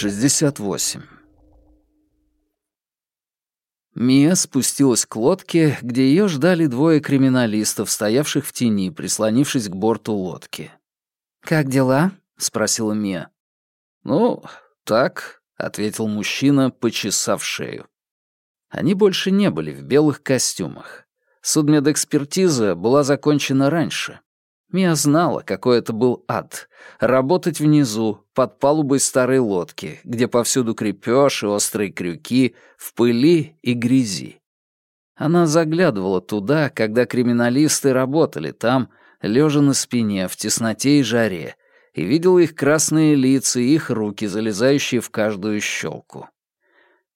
68. Мия спустилась к лодке, где ее ждали двое криминалистов, стоявших в тени, прислонившись к борту лодки. «Как дела?» — спросила Мия. «Ну, так», — ответил мужчина, почесав шею. Они больше не были в белых костюмах. Судмедэкспертиза была закончена раньше. Мия знала, какой это был ад — работать внизу, под палубой старой лодки, где повсюду крепеж и острые крюки, в пыли и грязи. Она заглядывала туда, когда криминалисты работали там, лежа на спине, в тесноте и жаре, и видела их красные лица и их руки, залезающие в каждую щелку.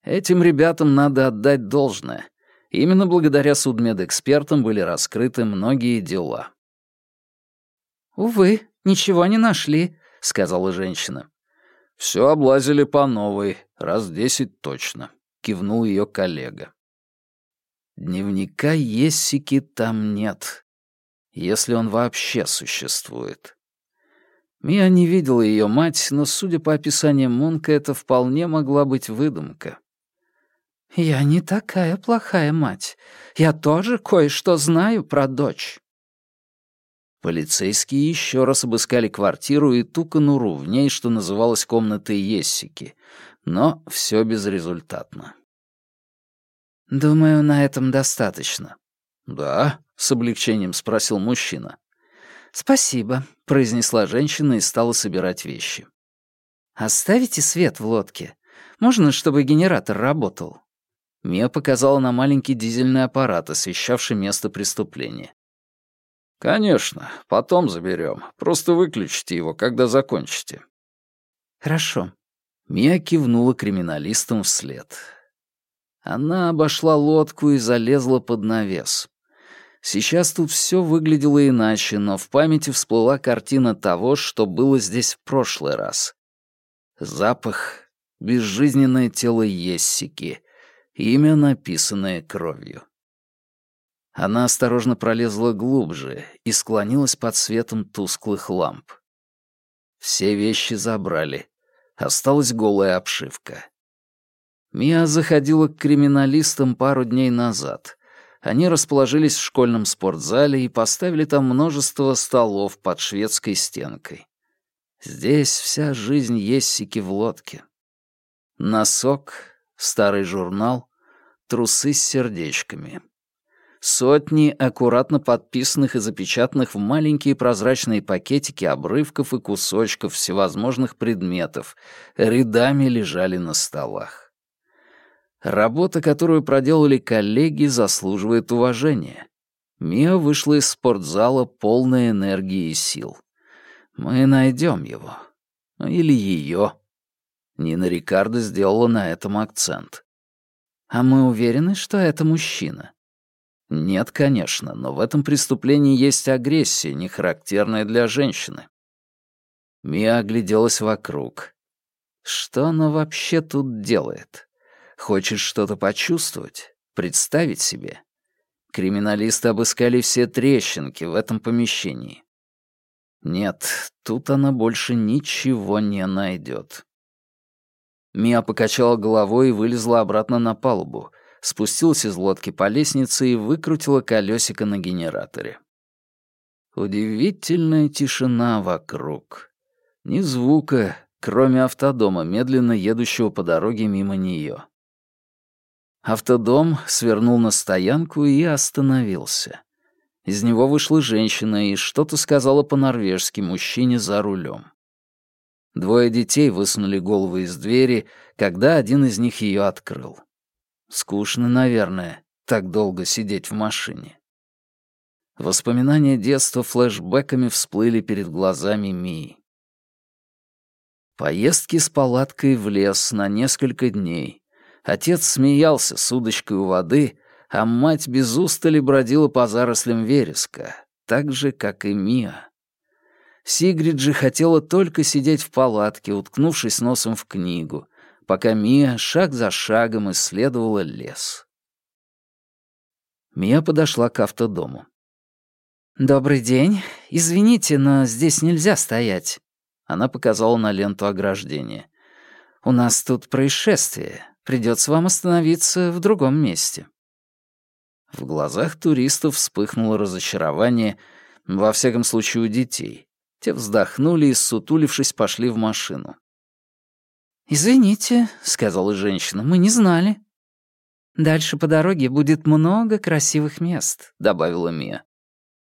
Этим ребятам надо отдать должное. Именно благодаря судмедэкспертам были раскрыты многие дела. «Увы, ничего не нашли», — сказала женщина. «Все облазили по новой, раз десять точно», — кивнул ее коллега. Дневника Ессики там нет, если он вообще существует. Мия не видела ее мать, но, судя по описаниям Мунка, это вполне могла быть выдумка. «Я не такая плохая мать. Я тоже кое-что знаю про дочь». Полицейские еще раз обыскали квартиру и ту конуру в ней, что называлась комнатой Ессики, но все безрезультатно. «Думаю, на этом достаточно». «Да?» — с облегчением спросил мужчина. «Спасибо», — произнесла женщина и стала собирать вещи. «Оставите свет в лодке. Можно, чтобы генератор работал?» Мия показала на маленький дизельный аппарат, освещавший место преступления. «Конечно, потом заберем. Просто выключите его, когда закончите». «Хорошо». Мия кивнула криминалистам вслед. Она обошла лодку и залезла под навес. Сейчас тут все выглядело иначе, но в памяти всплыла картина того, что было здесь в прошлый раз. Запах, безжизненное тело Ессики, имя, написанное кровью. Она осторожно пролезла глубже и склонилась под светом тусклых ламп. Все вещи забрали. Осталась голая обшивка. Мия заходила к криминалистам пару дней назад. Они расположились в школьном спортзале и поставили там множество столов под шведской стенкой. Здесь вся жизнь Ессики в лодке. Носок, старый журнал, трусы с сердечками — Сотни аккуратно подписанных и запечатанных в маленькие прозрачные пакетики обрывков и кусочков всевозможных предметов рядами лежали на столах. Работа, которую проделали коллеги, заслуживает уважения. Мия вышла из спортзала полной энергии и сил. Мы найдем его. Или ее. Нина Рикардо сделала на этом акцент. А мы уверены, что это мужчина? Нет, конечно, но в этом преступлении есть агрессия, не характерная для женщины. Мия огляделась вокруг. Что она вообще тут делает? Хочет что-то почувствовать? Представить себе? Криминалисты обыскали все трещинки в этом помещении. Нет, тут она больше ничего не найдет. Мия покачала головой и вылезла обратно на палубу — спустилась из лодки по лестнице и выкрутила колесико на генераторе. Удивительная тишина вокруг. Ни звука, кроме автодома, медленно едущего по дороге мимо нее. Автодом свернул на стоянку и остановился. Из него вышла женщина и что-то сказала по-норвежски мужчине за рулем. Двое детей высунули головы из двери, когда один из них ее открыл. Скучно, наверное, так долго сидеть в машине. Воспоминания детства флешбэками всплыли перед глазами Мии. Поездки с палаткой в лес на несколько дней. Отец смеялся с удочкой у воды, а мать без устали бродила по зарослям вереска, так же, как и Мия. Сигрид же хотела только сидеть в палатке, уткнувшись носом в книгу, пока Мия шаг за шагом исследовала лес. Мия подошла к автодому. «Добрый день. Извините, но здесь нельзя стоять». Она показала на ленту ограждения. «У нас тут происшествие. Придется вам остановиться в другом месте». В глазах туристов вспыхнуло разочарование, во всяком случае у детей. Те вздохнули и, сутулившись, пошли в машину. «Извините», — сказала женщина, — «мы не знали». «Дальше по дороге будет много красивых мест», — добавила Мия.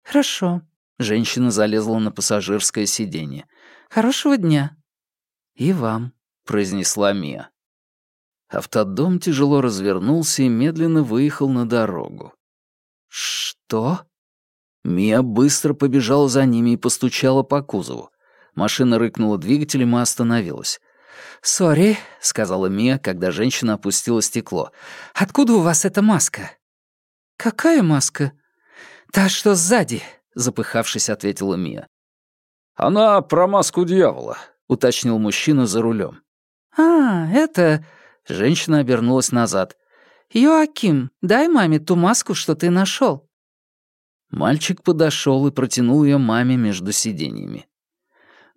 «Хорошо». Женщина залезла на пассажирское сиденье. «Хорошего дня». «И вам», — произнесла Мия. Автодом тяжело развернулся и медленно выехал на дорогу. «Что?» Мия быстро побежала за ними и постучала по кузову. Машина рыкнула двигателем и остановилась. «Сори», — сказала Мия, когда женщина опустила стекло. «Откуда у вас эта маска?» «Какая маска?» «Та, что сзади», — запыхавшись, ответила Мия. «Она про маску дьявола», — уточнил мужчина за рулем. «А, это...» — женщина обернулась назад. «Йоаким, дай маме ту маску, что ты нашел. Мальчик подошел и протянул ее маме между сиденьями.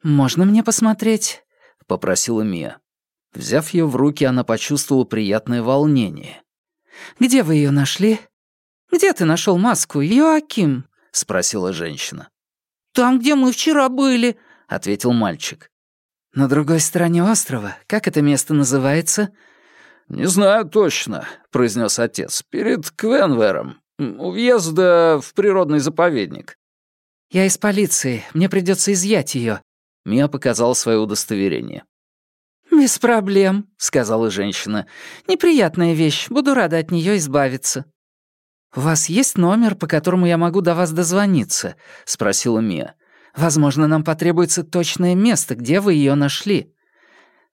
«Можно мне посмотреть?» — попросила Мия. Взяв ее в руки, она почувствовала приятное волнение. «Где вы ее нашли?» «Где ты нашел маску, Йоаким?» — спросила женщина. «Там, где мы вчера были», — ответил мальчик. «На другой стороне острова. Как это место называется?» «Не знаю точно», — произнес отец. «Перед Квенвером. У въезда в природный заповедник». «Я из полиции. Мне придется изъять ее. Мия показала свое удостоверение. «Без проблем», — сказала женщина. «Неприятная вещь. Буду рада от нее избавиться». «У вас есть номер, по которому я могу до вас дозвониться?» — спросила Мия. «Возможно, нам потребуется точное место, где вы ее нашли».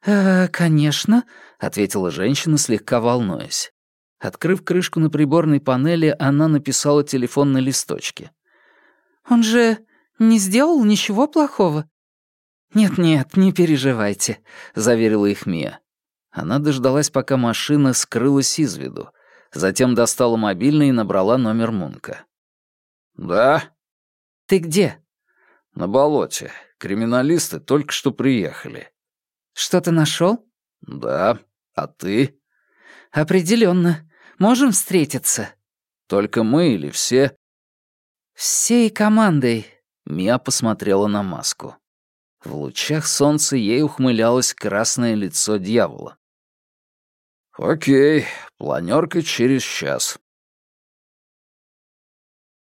«Э, конечно», — ответила женщина, слегка волнуясь. Открыв крышку на приборной панели, она написала телефон на листочке. «Он же не сделал ничего плохого?» «Нет-нет, не переживайте», — заверила их Мия. Она дождалась, пока машина скрылась из виду. Затем достала мобильный и набрала номер Мунка. «Да?» «Ты где?» «На болоте. Криминалисты только что приехали». «Что ты нашел? «Да. А ты?» Определенно. Можем встретиться?» «Только мы или все?» «Всей командой», — Мия посмотрела на маску. В лучах солнца ей ухмылялось красное лицо дьявола. «Окей, планерка через час».